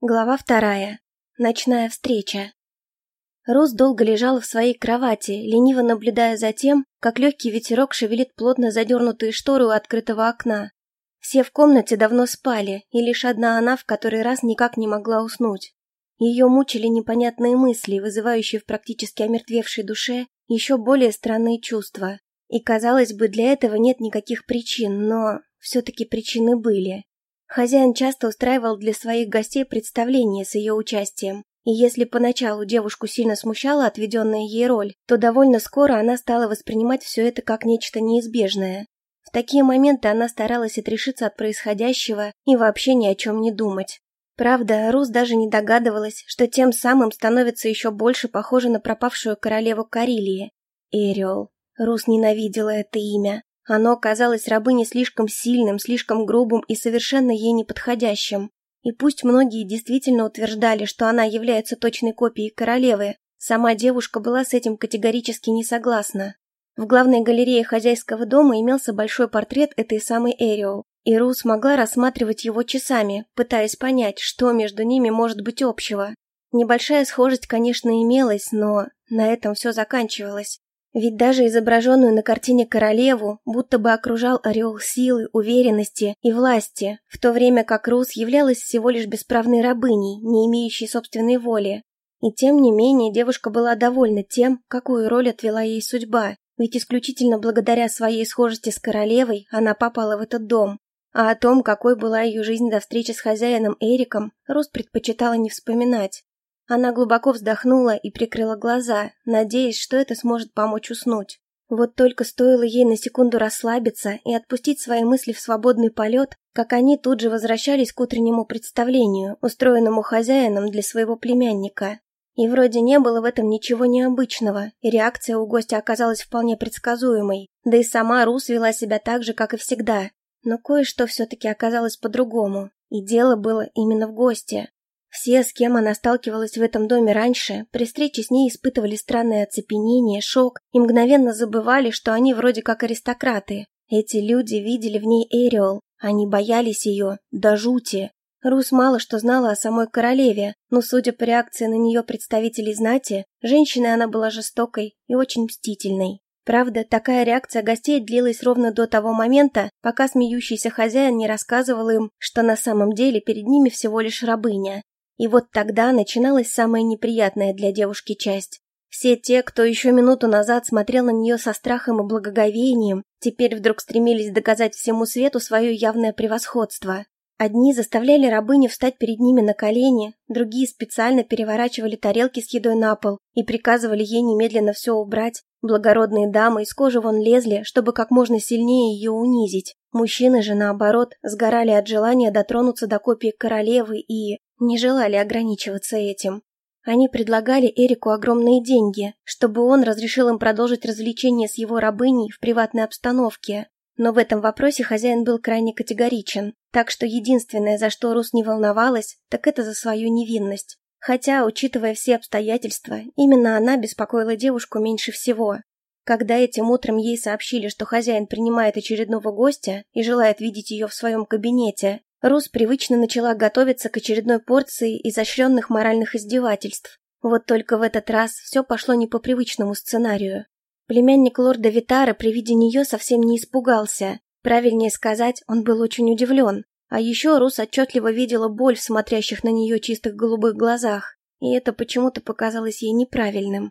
Глава вторая. Ночная встреча. Рус долго лежала в своей кровати, лениво наблюдая за тем, как легкий ветерок шевелит плотно задернутые шторы у открытого окна. Все в комнате давно спали, и лишь одна она в который раз никак не могла уснуть. Ее мучили непонятные мысли, вызывающие в практически омертвевшей душе еще более странные чувства. И, казалось бы, для этого нет никаких причин, но все-таки причины были. Хозяин часто устраивал для своих гостей представления с ее участием, и если поначалу девушку сильно смущала отведенная ей роль, то довольно скоро она стала воспринимать все это как нечто неизбежное. В такие моменты она старалась отрешиться от происходящего и вообще ни о чем не думать. Правда, Рус даже не догадывалась, что тем самым становится еще больше похожа на пропавшую королеву Карелии. Эриол. Рус ненавидела это имя. Оно казалось рабыне слишком сильным, слишком грубым и совершенно ей неподходящим. И пусть многие действительно утверждали, что она является точной копией королевы, сама девушка была с этим категорически не согласна. В главной галерее хозяйского дома имелся большой портрет этой самой Эриол, и Рус могла рассматривать его часами, пытаясь понять, что между ними может быть общего. Небольшая схожесть, конечно, имелась, но на этом все заканчивалось. Ведь даже изображенную на картине королеву будто бы окружал ореол силы, уверенности и власти, в то время как Рус являлась всего лишь бесправной рабыней, не имеющей собственной воли. И тем не менее девушка была довольна тем, какую роль отвела ей судьба, ведь исключительно благодаря своей схожести с королевой она попала в этот дом. А о том, какой была ее жизнь до встречи с хозяином Эриком, Рус предпочитала не вспоминать. Она глубоко вздохнула и прикрыла глаза, надеясь, что это сможет помочь уснуть. Вот только стоило ей на секунду расслабиться и отпустить свои мысли в свободный полет, как они тут же возвращались к утреннему представлению, устроенному хозяином для своего племянника. И вроде не было в этом ничего необычного, и реакция у гостя оказалась вполне предсказуемой, да и сама Рус вела себя так же, как и всегда. Но кое-что все-таки оказалось по-другому, и дело было именно в госте. Все, с кем она сталкивалась в этом доме раньше, при встрече с ней испытывали странное оцепенение, шок и мгновенно забывали, что они вроде как аристократы. Эти люди видели в ней Эриол, они боялись ее, до жути. Рус мало что знала о самой королеве, но, судя по реакции на нее представителей знати, женщиной она была жестокой и очень мстительной. Правда, такая реакция гостей длилась ровно до того момента, пока смеющийся хозяин не рассказывал им, что на самом деле перед ними всего лишь рабыня. И вот тогда начиналась самая неприятная для девушки часть. Все те, кто еще минуту назад смотрел на нее со страхом и благоговением, теперь вдруг стремились доказать всему свету свое явное превосходство. Одни заставляли рабыню встать перед ними на колени, другие специально переворачивали тарелки с едой на пол и приказывали ей немедленно все убрать. Благородные дамы из кожи вон лезли, чтобы как можно сильнее ее унизить. Мужчины же, наоборот, сгорали от желания дотронуться до копии королевы и не желали ограничиваться этим. Они предлагали Эрику огромные деньги, чтобы он разрешил им продолжить развлечение с его рабыней в приватной обстановке. Но в этом вопросе хозяин был крайне категоричен, так что единственное, за что Рус не волновалась, так это за свою невинность. Хотя, учитывая все обстоятельства, именно она беспокоила девушку меньше всего. Когда этим утром ей сообщили, что хозяин принимает очередного гостя и желает видеть ее в своем кабинете, Рус привычно начала готовиться к очередной порции изощренных моральных издевательств. Вот только в этот раз все пошло не по привычному сценарию. Племянник лорда Витара при виде нее совсем не испугался. Правильнее сказать, он был очень удивлен. А еще Рус отчетливо видела боль в смотрящих на нее чистых голубых глазах, и это почему-то показалось ей неправильным.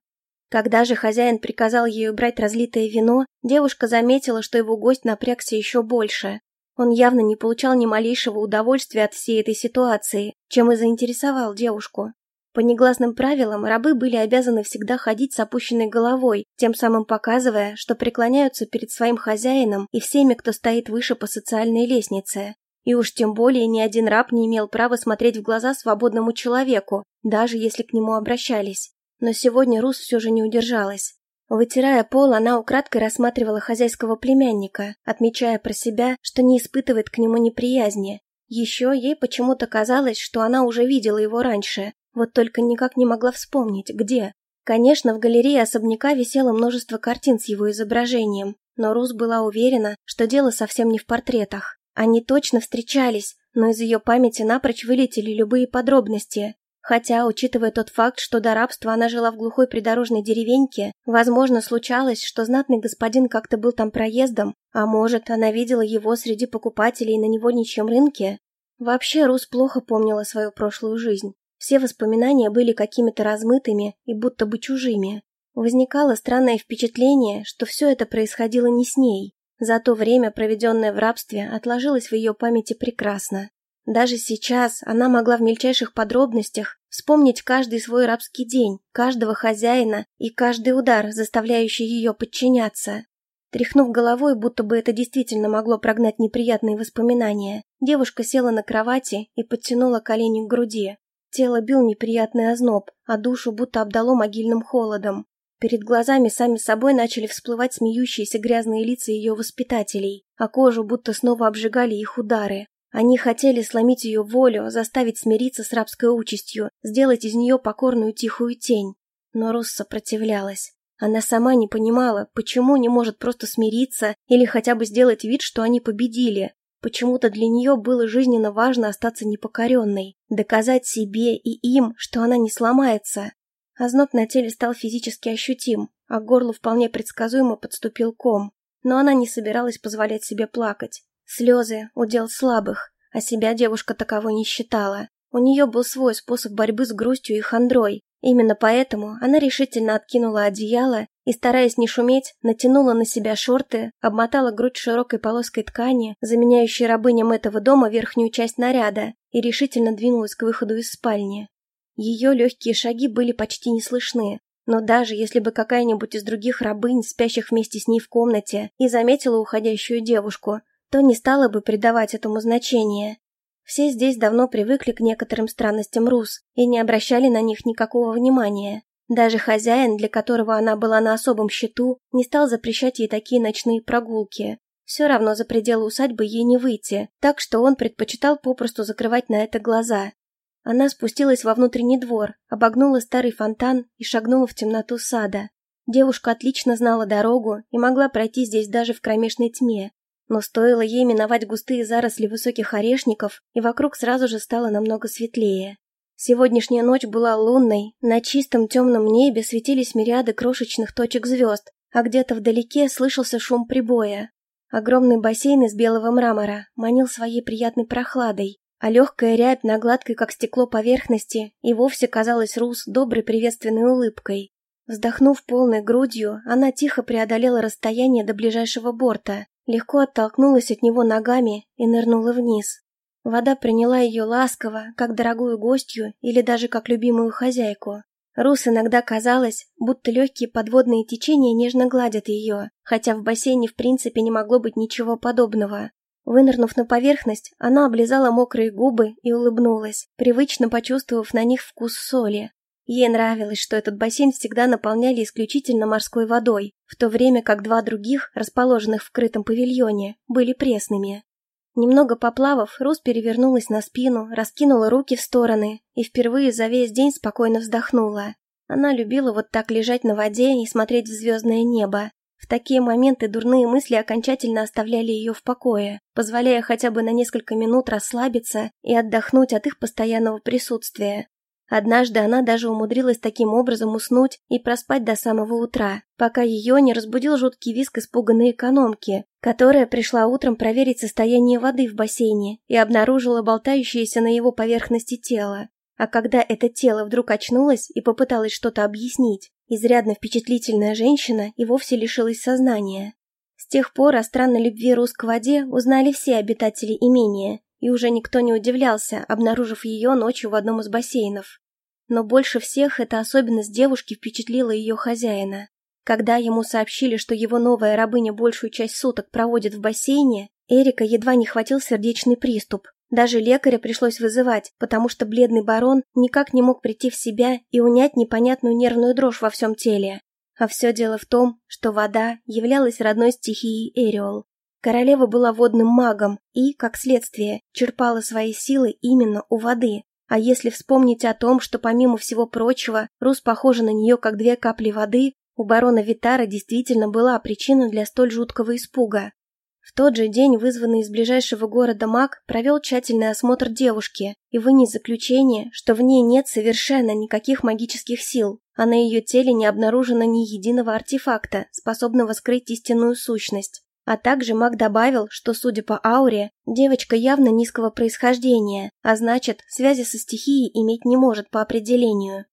Когда же хозяин приказал ей убрать разлитое вино, девушка заметила, что его гость напрягся еще больше. Он явно не получал ни малейшего удовольствия от всей этой ситуации, чем и заинтересовал девушку. По негласным правилам, рабы были обязаны всегда ходить с опущенной головой, тем самым показывая, что преклоняются перед своим хозяином и всеми, кто стоит выше по социальной лестнице. И уж тем более ни один раб не имел права смотреть в глаза свободному человеку, даже если к нему обращались. Но сегодня Рус все же не удержалась. Вытирая пол, она украдкой рассматривала хозяйского племянника, отмечая про себя, что не испытывает к нему неприязни. Еще ей почему-то казалось, что она уже видела его раньше, вот только никак не могла вспомнить, где. Конечно, в галерее особняка висело множество картин с его изображением, но Рус была уверена, что дело совсем не в портретах. Они точно встречались, но из ее памяти напрочь вылетели любые подробности. Хотя, учитывая тот факт, что до рабства она жила в глухой придорожной деревеньке, возможно, случалось, что знатный господин как-то был там проездом, а может, она видела его среди покупателей на невольничьем рынке. Вообще, Рус плохо помнила свою прошлую жизнь. Все воспоминания были какими-то размытыми и будто бы чужими. Возникало странное впечатление, что все это происходило не с ней. За то время, проведенное в рабстве, отложилось в ее памяти прекрасно. Даже сейчас она могла в мельчайших подробностях вспомнить каждый свой рабский день, каждого хозяина и каждый удар, заставляющий ее подчиняться. Тряхнув головой, будто бы это действительно могло прогнать неприятные воспоминания, девушка села на кровати и подтянула колени к груди. Тело бил неприятный озноб, а душу будто обдало могильным холодом. Перед глазами сами собой начали всплывать смеющиеся грязные лица ее воспитателей, а кожу будто снова обжигали их удары. Они хотели сломить ее волю, заставить смириться с рабской участью, сделать из нее покорную тихую тень. Но Рус сопротивлялась. Она сама не понимала, почему не может просто смириться или хотя бы сделать вид, что они победили. Почему-то для нее было жизненно важно остаться непокоренной, доказать себе и им, что она не сломается. Озноб на теле стал физически ощутим, а к горлу вполне предсказуемо подступил ком. Но она не собиралась позволять себе плакать. Слезы – удел слабых, а себя девушка таковой не считала. У нее был свой способ борьбы с грустью и хандрой. Именно поэтому она решительно откинула одеяло и, стараясь не шуметь, натянула на себя шорты, обмотала грудь широкой полоской ткани, заменяющей рабыням этого дома верхнюю часть наряда, и решительно двинулась к выходу из спальни. Ее легкие шаги были почти не слышны, но даже если бы какая-нибудь из других рабынь, спящих вместе с ней в комнате, и заметила уходящую девушку, то не стала бы придавать этому значения. Все здесь давно привыкли к некоторым странностям Рус и не обращали на них никакого внимания. Даже хозяин, для которого она была на особом счету, не стал запрещать ей такие ночные прогулки. Все равно за пределы усадьбы ей не выйти, так что он предпочитал попросту закрывать на это глаза. Она спустилась во внутренний двор, обогнула старый фонтан и шагнула в темноту сада. Девушка отлично знала дорогу и могла пройти здесь даже в кромешной тьме, но стоило ей миновать густые заросли высоких орешников, и вокруг сразу же стало намного светлее. Сегодняшняя ночь была лунной, на чистом темном небе светились мириады крошечных точек звезд, а где-то вдалеке слышался шум прибоя. Огромный бассейн из белого мрамора манил своей приятной прохладой, а легкая рябь на гладкой, как стекло, поверхности и вовсе казалась Рус доброй приветственной улыбкой. Вздохнув полной грудью, она тихо преодолела расстояние до ближайшего борта легко оттолкнулась от него ногами и нырнула вниз. Вода приняла ее ласково, как дорогую гостью или даже как любимую хозяйку. Рус иногда казалось, будто легкие подводные течения нежно гладят ее, хотя в бассейне в принципе не могло быть ничего подобного. Вынырнув на поверхность, она облизала мокрые губы и улыбнулась, привычно почувствовав на них вкус соли. Ей нравилось, что этот бассейн всегда наполняли исключительно морской водой, в то время как два других, расположенных в крытом павильоне, были пресными. Немного поплавав, Рус перевернулась на спину, раскинула руки в стороны и впервые за весь день спокойно вздохнула. Она любила вот так лежать на воде и смотреть в звездное небо. В такие моменты дурные мысли окончательно оставляли ее в покое, позволяя хотя бы на несколько минут расслабиться и отдохнуть от их постоянного присутствия. Однажды она даже умудрилась таким образом уснуть и проспать до самого утра, пока ее не разбудил жуткий визг испуганной экономки, которая пришла утром проверить состояние воды в бассейне и обнаружила болтающееся на его поверхности тело. А когда это тело вдруг очнулось и попыталось что-то объяснить, изрядно впечатлительная женщина и вовсе лишилась сознания. С тех пор о странной любви Рус к воде узнали все обитатели имения, и уже никто не удивлялся, обнаружив ее ночью в одном из бассейнов. Но больше всех эта особенность девушки впечатлила ее хозяина. Когда ему сообщили, что его новая рабыня большую часть суток проводит в бассейне, Эрика едва не хватил сердечный приступ. Даже лекаря пришлось вызывать, потому что бледный барон никак не мог прийти в себя и унять непонятную нервную дрожь во всем теле. А все дело в том, что вода являлась родной стихией Эриол, Королева была водным магом и, как следствие, черпала свои силы именно у воды. А если вспомнить о том, что помимо всего прочего, Рус похожа на нее как две капли воды, у барона Витара действительно была причина для столь жуткого испуга. В тот же день вызванный из ближайшего города маг провел тщательный осмотр девушки и вынес заключение, что в ней нет совершенно никаких магических сил, а на ее теле не обнаружено ни единого артефакта, способного скрыть истинную сущность. А также маг добавил, что, судя по ауре, девочка явно низкого происхождения, а значит, связи со стихией иметь не может по определению.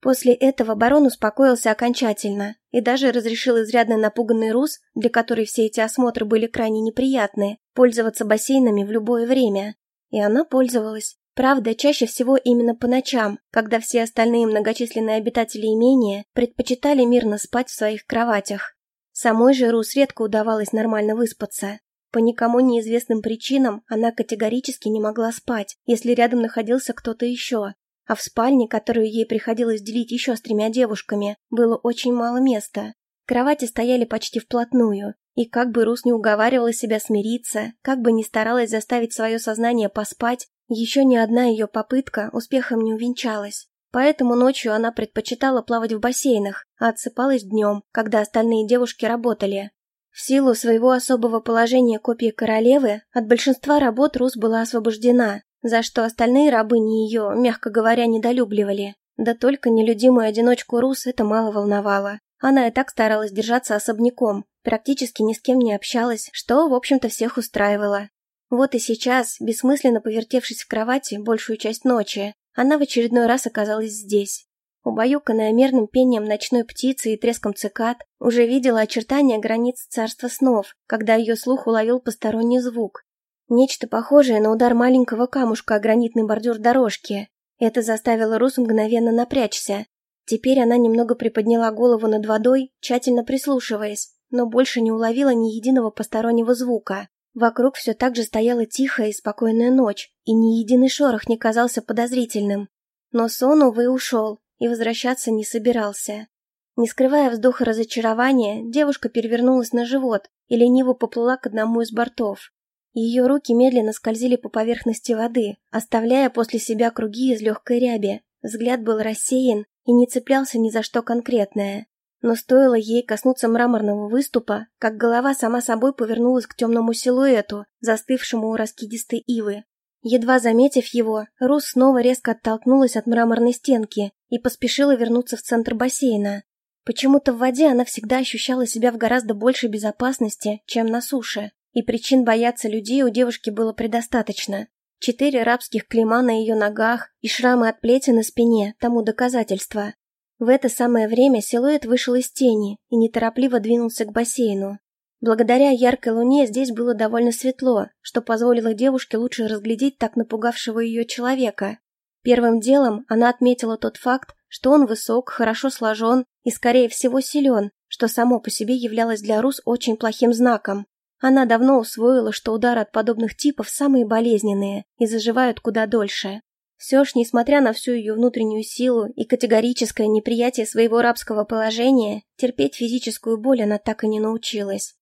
После этого барон успокоился окончательно и даже разрешил изрядно напуганный Рус, для которой все эти осмотры были крайне неприятны, пользоваться бассейнами в любое время. И она пользовалась. Правда, чаще всего именно по ночам, когда все остальные многочисленные обитатели имения предпочитали мирно спать в своих кроватях. Самой же Рус редко удавалось нормально выспаться. По никому неизвестным причинам она категорически не могла спать, если рядом находился кто-то еще. А в спальне, которую ей приходилось делить еще с тремя девушками, было очень мало места. Кровати стояли почти вплотную, и как бы Рус не уговаривала себя смириться, как бы не старалась заставить свое сознание поспать, еще ни одна ее попытка успехом не увенчалась. Поэтому ночью она предпочитала плавать в бассейнах, а отсыпалась днем, когда остальные девушки работали. В силу своего особого положения копии королевы, от большинства работ Рус была освобождена, за что остальные рабыни ее, мягко говоря, недолюбливали. Да только нелюдимую одиночку Рус это мало волновало. Она и так старалась держаться особняком, практически ни с кем не общалась, что, в общем-то, всех устраивало. Вот и сейчас, бессмысленно повертевшись в кровати большую часть ночи, она в очередной раз оказалась здесь. Убаюканная мерным пением ночной птицы и треском цикад, уже видела очертания границ царства снов, когда ее слух уловил посторонний звук. Нечто похожее на удар маленького камушка о гранитный бордюр дорожки. Это заставило Рус мгновенно напрячься. Теперь она немного приподняла голову над водой, тщательно прислушиваясь, но больше не уловила ни единого постороннего звука. Вокруг все так же стояла тихая и спокойная ночь, и ни единый шорох не казался подозрительным. Но сон, увы, ушел, и возвращаться не собирался. Не скрывая вздоха разочарования, девушка перевернулась на живот и лениво поплыла к одному из бортов. Ее руки медленно скользили по поверхности воды, оставляя после себя круги из легкой ряби. Взгляд был рассеян и не цеплялся ни за что конкретное. Но стоило ей коснуться мраморного выступа, как голова сама собой повернулась к темному силуэту, застывшему у раскидистой ивы. Едва заметив его, Рус снова резко оттолкнулась от мраморной стенки и поспешила вернуться в центр бассейна. Почему-то в воде она всегда ощущала себя в гораздо большей безопасности, чем на суше, и причин бояться людей у девушки было предостаточно. Четыре рабских клейма на ее ногах и шрамы от плети на спине тому доказательство. В это самое время силуэт вышел из тени и неторопливо двинулся к бассейну. Благодаря яркой луне здесь было довольно светло, что позволило девушке лучше разглядеть так напугавшего ее человека. Первым делом она отметила тот факт, что он высок, хорошо сложен и, скорее всего, силен, что само по себе являлось для Рус очень плохим знаком. Она давно усвоила, что удары от подобных типов самые болезненные и заживают куда дольше. Все ж, несмотря на всю ее внутреннюю силу и категорическое неприятие своего рабского положения, терпеть физическую боль она так и не научилась.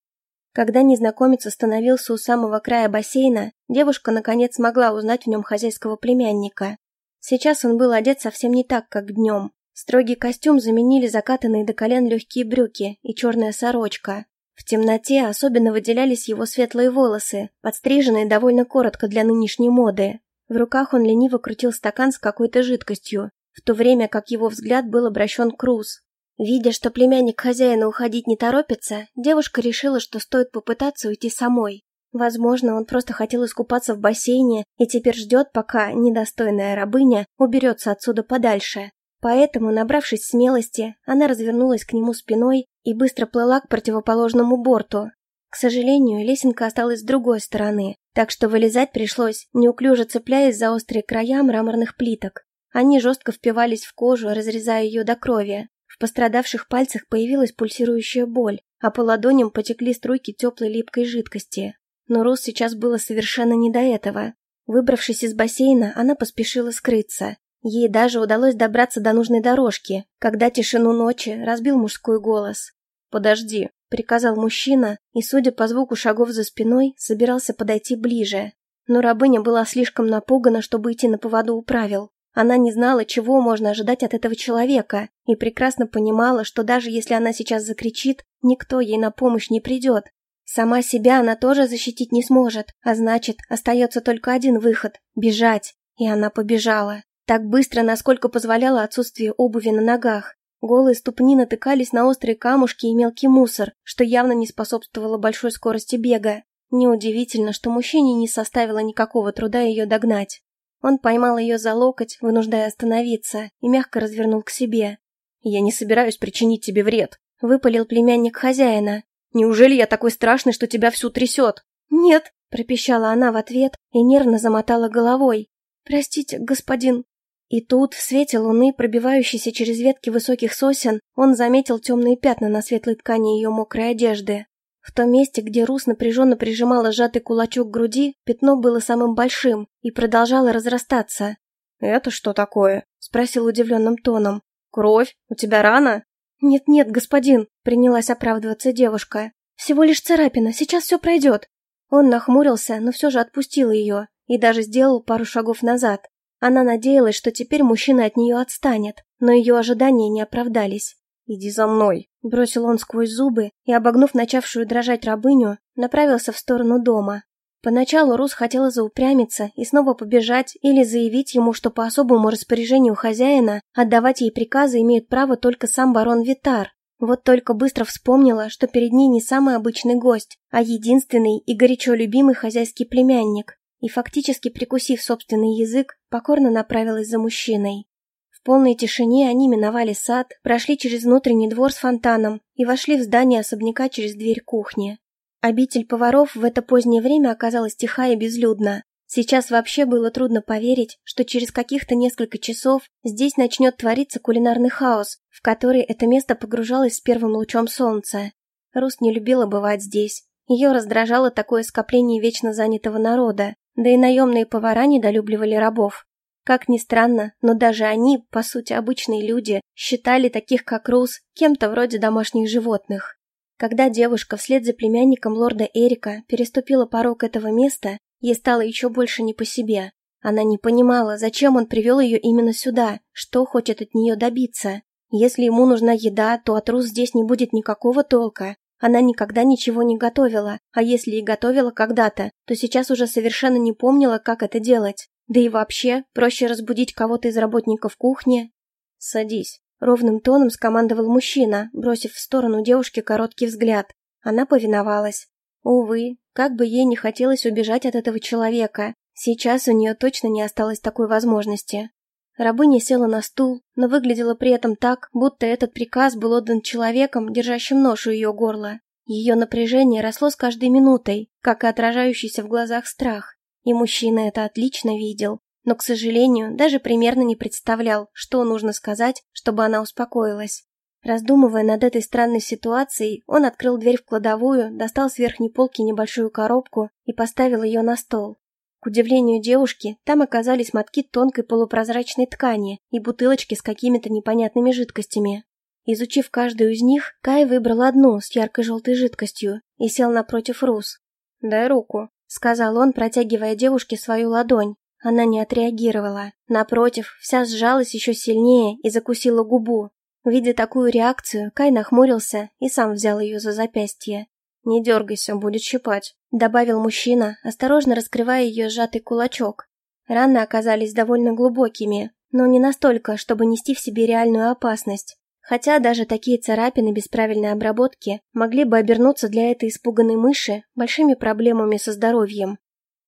Когда незнакомец остановился у самого края бассейна, девушка наконец смогла узнать в нем хозяйского племянника. Сейчас он был одет совсем не так, как днем. Строгий костюм заменили закатанные до колен легкие брюки и черная сорочка. В темноте особенно выделялись его светлые волосы, подстриженные довольно коротко для нынешней моды, в руках он лениво крутил стакан с какой-то жидкостью, в то время как его взгляд был обращен к Рус. Видя, что племянник хозяина уходить не торопится, девушка решила, что стоит попытаться уйти самой. Возможно, он просто хотел искупаться в бассейне и теперь ждет, пока недостойная рабыня уберется отсюда подальше. Поэтому, набравшись смелости, она развернулась к нему спиной и быстро плыла к противоположному борту. К сожалению, лесенка осталась с другой стороны, так что вылезать пришлось, неуклюже цепляясь за острые края мраморных плиток. Они жестко впивались в кожу, разрезая ее до крови. В пострадавших пальцах появилась пульсирующая боль, а по ладоням потекли струйки теплой липкой жидкости. Но Рус сейчас было совершенно не до этого. Выбравшись из бассейна, она поспешила скрыться. Ей даже удалось добраться до нужной дорожки, когда тишину ночи разбил мужской голос. «Подожди», — приказал мужчина, и, судя по звуку шагов за спиной, собирался подойти ближе. Но рабыня была слишком напугана, чтобы идти на поводу у правил. Она не знала, чего можно ожидать от этого человека, и прекрасно понимала, что даже если она сейчас закричит, никто ей на помощь не придет. Сама себя она тоже защитить не сможет, а значит, остается только один выход – бежать. И она побежала. Так быстро, насколько позволяло отсутствие обуви на ногах. Голые ступни натыкались на острые камушки и мелкий мусор, что явно не способствовало большой скорости бега. Неудивительно, что мужчине не составило никакого труда ее догнать. Он поймал ее за локоть, вынуждая остановиться, и мягко развернул к себе. «Я не собираюсь причинить тебе вред», — выпалил племянник хозяина. «Неужели я такой страшный, что тебя всю трясет?» «Нет», — пропищала она в ответ и нервно замотала головой. «Простите, господин». И тут, в свете луны, пробивающейся через ветки высоких сосен, он заметил темные пятна на светлой ткани ее мокрой одежды. В том месте, где Рус напряженно прижимала сжатый кулачок к груди, пятно было самым большим и продолжало разрастаться. «Это что такое?» — спросил удивленным тоном. «Кровь? У тебя рана?» «Нет-нет, господин», — принялась оправдываться девушка. «Всего лишь царапина, сейчас все пройдет». Он нахмурился, но все же отпустил ее и даже сделал пару шагов назад. Она надеялась, что теперь мужчина от нее отстанет, но ее ожидания не оправдались. «Иди за мной», — бросил он сквозь зубы и, обогнув начавшую дрожать рабыню, направился в сторону дома. Поначалу Рус хотела заупрямиться и снова побежать или заявить ему, что по особому распоряжению хозяина отдавать ей приказы имеет право только сам барон Витар. Вот только быстро вспомнила, что перед ней не самый обычный гость, а единственный и горячо любимый хозяйский племянник, и фактически прикусив собственный язык, покорно направилась за мужчиной. В полной тишине они миновали сад, прошли через внутренний двор с фонтаном и вошли в здание особняка через дверь кухни. Обитель поваров в это позднее время оказалась тиха и безлюдна. Сейчас вообще было трудно поверить, что через каких-то несколько часов здесь начнет твориться кулинарный хаос, в который это место погружалось с первым лучом солнца. Рус не любила бывать здесь. Ее раздражало такое скопление вечно занятого народа, да и наемные повара недолюбливали рабов. Как ни странно, но даже они, по сути обычные люди, считали таких как Рус кем-то вроде домашних животных. Когда девушка вслед за племянником лорда Эрика переступила порог этого места, ей стало еще больше не по себе. Она не понимала, зачем он привел ее именно сюда, что хочет от нее добиться. Если ему нужна еда, то от Рус здесь не будет никакого толка. Она никогда ничего не готовила, а если и готовила когда-то, то сейчас уже совершенно не помнила, как это делать. Да и вообще, проще разбудить кого-то из работников кухни. «Садись», — ровным тоном скомандовал мужчина, бросив в сторону девушки короткий взгляд. Она повиновалась. Увы, как бы ей не хотелось убежать от этого человека, сейчас у нее точно не осталось такой возможности. Рабыня села на стул, но выглядела при этом так, будто этот приказ был отдан человеком, держащим нож у ее горла. Ее напряжение росло с каждой минутой, как и отражающийся в глазах страх. И мужчина это отлично видел, но, к сожалению, даже примерно не представлял, что нужно сказать, чтобы она успокоилась. Раздумывая над этой странной ситуацией, он открыл дверь в кладовую, достал с верхней полки небольшую коробку и поставил ее на стол. К удивлению девушки, там оказались мотки тонкой полупрозрачной ткани и бутылочки с какими-то непонятными жидкостями. Изучив каждую из них, Кай выбрал одну с яркой желтой жидкостью и сел напротив Рус. «Дай руку», сказал он, протягивая девушке свою ладонь. Она не отреагировала. Напротив, вся сжалась еще сильнее и закусила губу. Видя такую реакцию, Кай нахмурился и сам взял ее за запястье. «Не дергайся, будет щипать», — добавил мужчина, осторожно раскрывая ее сжатый кулачок. Раны оказались довольно глубокими, но не настолько, чтобы нести в себе реальную опасность. Хотя даже такие царапины без правильной обработки могли бы обернуться для этой испуганной мыши большими проблемами со здоровьем.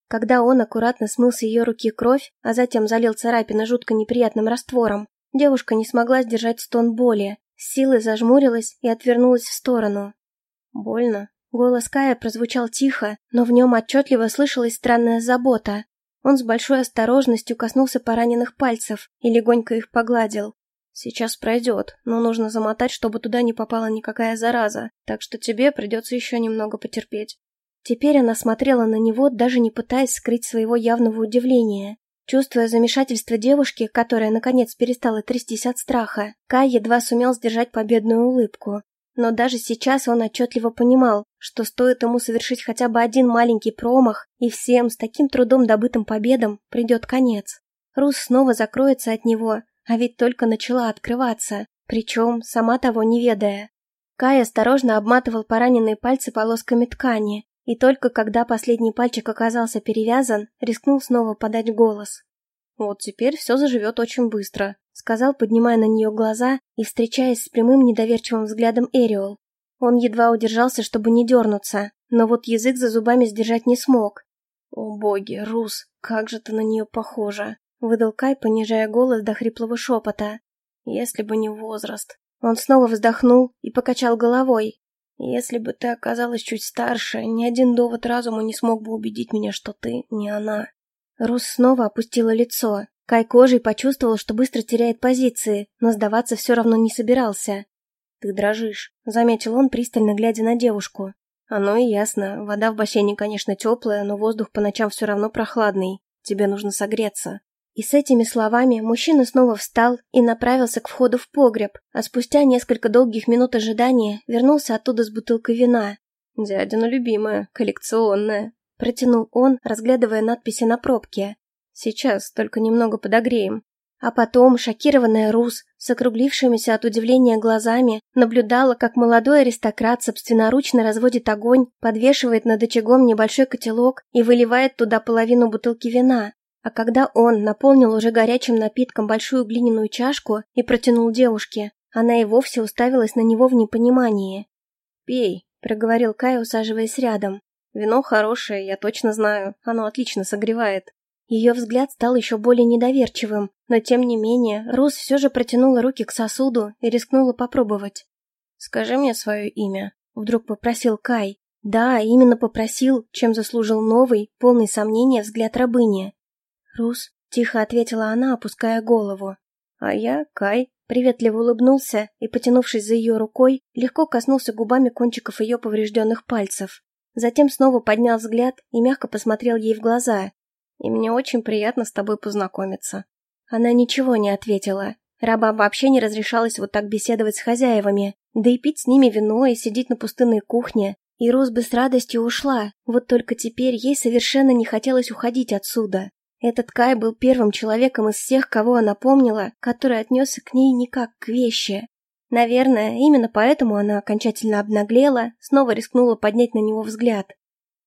Когда он аккуратно смыл с ее руки кровь, а затем залил царапины жутко неприятным раствором, девушка не смогла сдержать стон боли, с силой зажмурилась и отвернулась в сторону. «Больно?» Голос Кая прозвучал тихо, но в нем отчетливо слышалась странная забота. Он с большой осторожностью коснулся пораненных пальцев и легонько их погладил. Сейчас пройдет, но нужно замотать, чтобы туда не попала никакая зараза, так что тебе придется еще немного потерпеть. Теперь она смотрела на него, даже не пытаясь скрыть своего явного удивления. Чувствуя замешательство девушки, которая наконец перестала трястись от страха, Кай едва сумел сдержать победную улыбку. Но даже сейчас он отчетливо понимал, что стоит ему совершить хотя бы один маленький промах, и всем с таким трудом добытым победам придет конец. Рус снова закроется от него, а ведь только начала открываться, причем сама того не ведая. Кай осторожно обматывал пораненные пальцы полосками ткани, и только когда последний пальчик оказался перевязан, рискнул снова подать голос. «Вот теперь все заживет очень быстро», — сказал, поднимая на нее глаза и встречаясь с прямым недоверчивым взглядом Эриол. Он едва удержался, чтобы не дернуться, но вот язык за зубами сдержать не смог. «О боги, Рус, как же ты на нее похожа!» — выдал Кай, понижая голос до хриплого шепота. «Если бы не возраст». Он снова вздохнул и покачал головой. «Если бы ты оказалась чуть старше, ни один довод разума не смог бы убедить меня, что ты не она». Рус снова опустила лицо. Кай кожей почувствовал, что быстро теряет позиции, но сдаваться все равно не собирался. «Ты дрожишь», — заметил он, пристально глядя на девушку. «Оно и ясно. Вода в бассейне, конечно, теплая, но воздух по ночам все равно прохладный. Тебе нужно согреться». И с этими словами мужчина снова встал и направился к входу в погреб, а спустя несколько долгих минут ожидания вернулся оттуда с бутылкой вина. «Дядина любимая, коллекционная», — протянул он, разглядывая надписи на пробке. «Сейчас, только немного подогреем». А потом, шокированная Рус, с округлившимися от удивления глазами, наблюдала, как молодой аристократ собственноручно разводит огонь, подвешивает над очагом небольшой котелок и выливает туда половину бутылки вина. А когда он наполнил уже горячим напитком большую глиняную чашку и протянул девушке, она и вовсе уставилась на него в непонимании. «Пей», — проговорил Кай, усаживаясь рядом. «Вино хорошее, я точно знаю, оно отлично согревает». Ее взгляд стал еще более недоверчивым, но тем не менее Рус все же протянула руки к сосуду и рискнула попробовать. «Скажи мне свое имя», — вдруг попросил Кай. Да, именно попросил, чем заслужил новый, полный сомнения взгляд рабыни. «Рус», — тихо ответила она, опуская голову. «А я Кай», приветливо улыбнулся и, потянувшись за ее рукой, легко коснулся губами кончиков ее поврежденных пальцев. Затем снова поднял взгляд и мягко посмотрел ей в глаза, и мне очень приятно с тобой познакомиться». Она ничего не ответила. Рабам вообще не разрешалось вот так беседовать с хозяевами, да и пить с ними вино и сидеть на пустынной кухне. И Рос бы с радостью ушла, вот только теперь ей совершенно не хотелось уходить отсюда. Этот Кай был первым человеком из всех, кого она помнила, который отнесся к ней не как к вещи. Наверное, именно поэтому она окончательно обнаглела, снова рискнула поднять на него взгляд.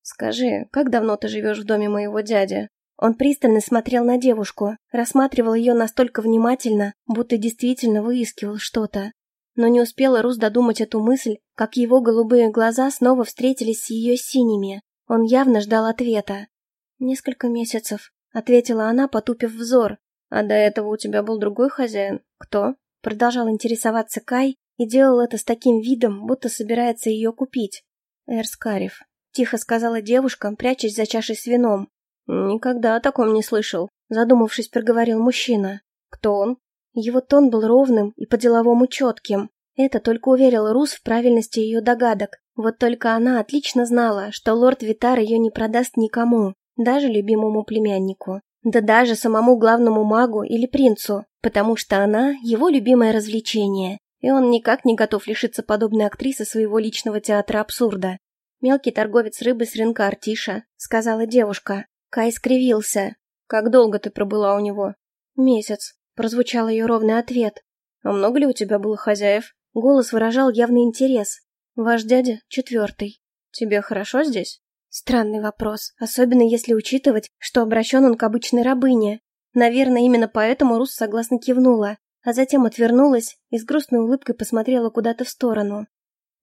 «Скажи, как давно ты живешь в доме моего дяди?» Он пристально смотрел на девушку, рассматривал ее настолько внимательно, будто действительно выискивал что-то. Но не успела Рус додумать эту мысль, как его голубые глаза снова встретились с ее синими. Он явно ждал ответа. «Несколько месяцев», — ответила она, потупив взор. «А до этого у тебя был другой хозяин? Кто?» Продолжал интересоваться Кай и делал это с таким видом, будто собирается ее купить. «Эрскарев», — тихо сказала девушка, прячась за чашей с вином. «Никогда о таком не слышал», — задумавшись, проговорил мужчина. «Кто он?» Его тон был ровным и по-деловому четким. Это только уверил Рус в правильности ее догадок. Вот только она отлично знала, что лорд Витар ее не продаст никому, даже любимому племяннику. Да даже самому главному магу или принцу, потому что она – его любимое развлечение, и он никак не готов лишиться подобной актрисы своего личного театра абсурда. «Мелкий торговец рыбы с рынка Артиша», – сказала девушка. Кай скривился. «Как долго ты пробыла у него?» «Месяц», — прозвучал ее ровный ответ. «А много ли у тебя было хозяев?» Голос выражал явный интерес. «Ваш дядя четвертый. Тебе хорошо здесь?» Странный вопрос, особенно если учитывать, что обращен он к обычной рабыне. Наверное, именно поэтому Рус согласно кивнула, а затем отвернулась и с грустной улыбкой посмотрела куда-то в сторону.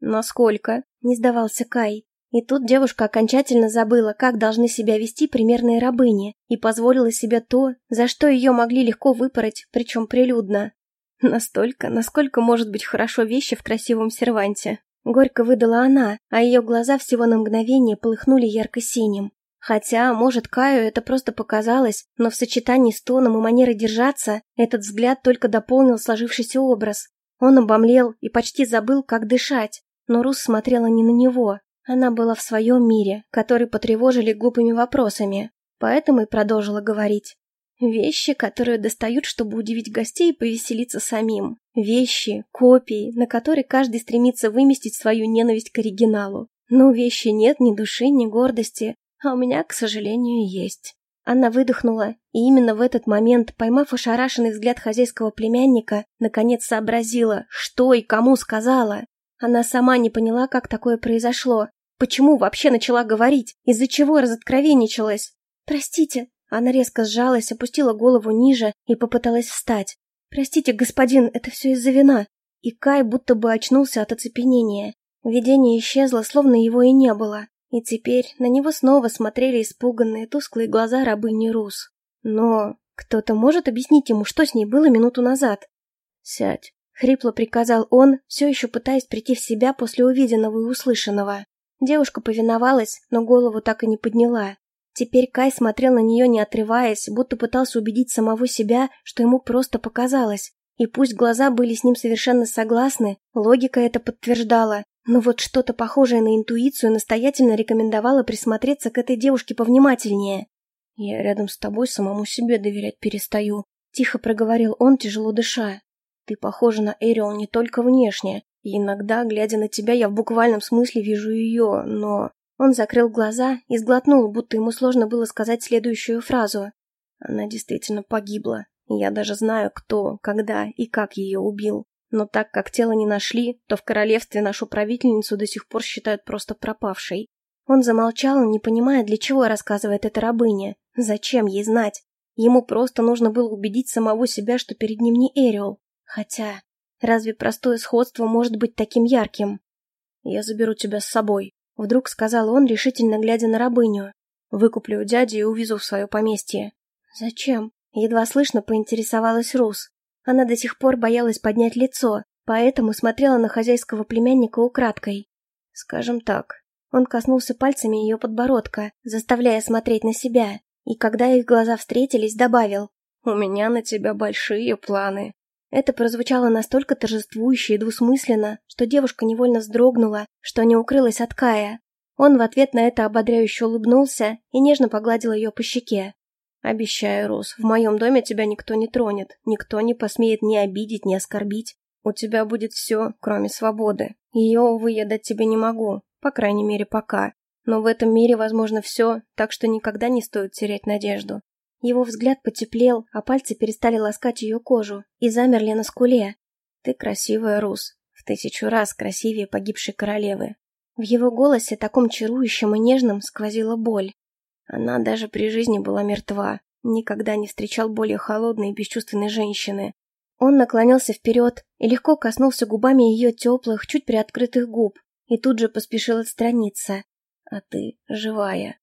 «Насколько?» — не сдавался Кай. И тут девушка окончательно забыла, как должны себя вести примерные рабыни, и позволила себе то, за что ее могли легко выпороть, причем прилюдно. Настолько, насколько может быть хорошо вещи в красивом серванте. Горько выдала она, а ее глаза всего на мгновение полыхнули ярко-синим. Хотя, может, Каю это просто показалось, но в сочетании с тоном и манерой держаться, этот взгляд только дополнил сложившийся образ. Он обомлел и почти забыл, как дышать, но Рус смотрела не на него, она была в своем мире, который потревожили глупыми вопросами, поэтому и продолжила говорить. Вещи, которые достают, чтобы удивить гостей и повеселиться самим. Вещи, копии, на которые каждый стремится выместить свою ненависть к оригиналу. Но у вещи нет ни души, ни гордости, а у меня, к сожалению, есть. Она выдохнула, и именно в этот момент, поймав ошарашенный взгляд хозяйского племянника, наконец сообразила, что и кому сказала. Она сама не поняла, как такое произошло. Почему вообще начала говорить? Из-за чего разоткровенничалась? «Простите». Она резко сжалась, опустила голову ниже и попыталась встать. «Простите, господин, это все из-за вина». И Кай будто бы очнулся от оцепенения. Видение исчезло, словно его и не было. И теперь на него снова смотрели испуганные, тусклые глаза рабыни Рус. Но кто-то может объяснить ему, что с ней было минуту назад? «Сядь», — хрипло приказал он, все еще пытаясь прийти в себя после увиденного и услышанного. Девушка повиновалась, но голову так и не подняла. Теперь Кай смотрел на нее, не отрываясь, будто пытался убедить самого себя, что ему просто показалось. И пусть глаза были с ним совершенно согласны, логика это подтверждала, но вот что-то похожее на интуицию настоятельно рекомендовало присмотреться к этой девушке повнимательнее. «Я рядом с тобой самому себе доверять перестаю», — тихо проговорил он, тяжело дыша. «Ты похожа на Эриол не только внешне, и иногда, глядя на тебя, я в буквальном смысле вижу ее, но...» Он закрыл глаза и сглотнул, будто ему сложно было сказать следующую фразу. Она действительно погибла. Я даже знаю, кто, когда и как ее убил. Но так как тело не нашли, то в королевстве нашу правительницу до сих пор считают просто пропавшей. Он замолчал, не понимая, для чего рассказывает эта рабыня. Зачем ей знать? Ему просто нужно было убедить самого себя, что перед ним не Эриол. Хотя, разве простое сходство может быть таким ярким? «Я заберу тебя с собой», — вдруг сказал он, решительно глядя на рабыню. «Выкуплю у дяди и увезу в свое поместье». «Зачем?» — едва слышно поинтересовалась Рус. Она до сих пор боялась поднять лицо, поэтому смотрела на хозяйского племянника украдкой. Скажем так, он коснулся пальцами ее подбородка, заставляя смотреть на себя, и когда их глаза встретились, добавил «У меня на тебя большие планы». Это прозвучало настолько торжествующе и двусмысленно, что девушка невольно вздрогнула, что не укрылась от Кая. Он в ответ на это ободряюще улыбнулся и нежно погладил ее по щеке. Обещаю, Рос, в моем доме тебя никто не тронет, никто не посмеет ни обидеть, ни оскорбить. У тебя будет все, кроме свободы. Ее, увы, я дать тебе не могу, по крайней мере, пока. Но в этом мире возможно все, так что никогда не стоит терять надежду. Его взгляд потеплел, а пальцы перестали ласкать ее кожу и замерли на скуле. Ты красивая, Рус, в тысячу раз красивее погибшей королевы. В его голосе, таком чарующем и нежном, сквозила боль. Она даже при жизни была мертва. Никогда не встречал более холодной и бесчувственной женщины. Он наклонился вперед и легко коснулся губами ее теплых, чуть приоткрытых губ, и тут же поспешил отстраниться. «А ты живая».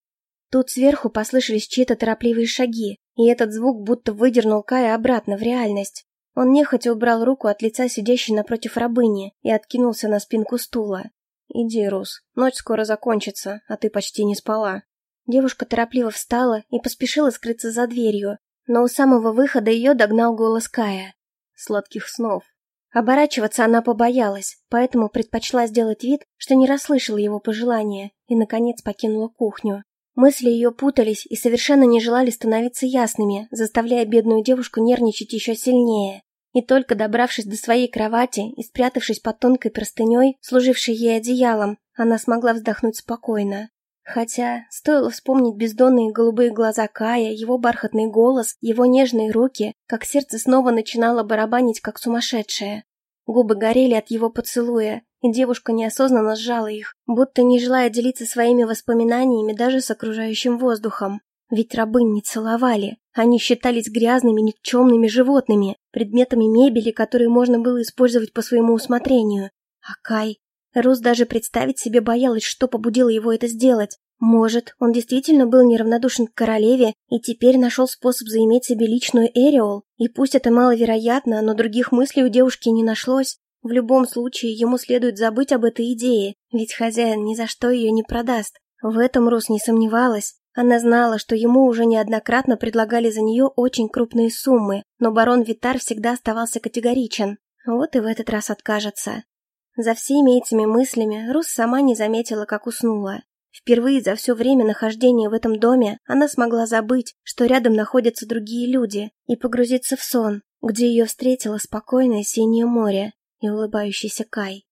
Тут сверху послышались чьи-то торопливые шаги, и этот звук будто выдернул Кая обратно в реальность. Он нехотя убрал руку от лица сидящей напротив рабыни и откинулся на спинку стула. «Иди, Рус, ночь скоро закончится, а ты почти не спала». Девушка торопливо встала и поспешила скрыться за дверью, но у самого выхода ее догнал голос Кая. «Сладких снов». Оборачиваться она побоялась, поэтому предпочла сделать вид, что не расслышала его пожелания, и, наконец, покинула кухню. Мысли ее путались и совершенно не желали становиться ясными, заставляя бедную девушку нервничать еще сильнее. И только добравшись до своей кровати и спрятавшись под тонкой простыней, служившей ей одеялом, она смогла вздохнуть спокойно. Хотя, стоило вспомнить бездонные голубые глаза Кая, его бархатный голос, его нежные руки, как сердце снова начинало барабанить, как сумасшедшее. Губы горели от его поцелуя, и девушка неосознанно сжала их, будто не желая делиться своими воспоминаниями даже с окружающим воздухом. Ведь рабынь не целовали, они считались грязными, никчемными животными, предметами мебели, которые можно было использовать по своему усмотрению. А Кай Рус даже представить себе боялась, что побудило его это сделать. Может, он действительно был неравнодушен к королеве и теперь нашел способ заиметь себе личную Эриол, и пусть это маловероятно, но других мыслей у девушки не нашлось. В любом случае, ему следует забыть об этой идее, ведь хозяин ни за что ее не продаст. В этом Рус не сомневалась. Она знала, что ему уже неоднократно предлагали за нее очень крупные суммы, но барон Витар всегда оставался категоричен. Вот и в этот раз откажется. За всеми этими мыслями Рус сама не заметила, как уснула. Впервые за все время нахождения в этом доме она смогла забыть, что рядом находятся другие люди, и погрузиться в сон, где ее встретило спокойное синее море и улыбающийся Кай.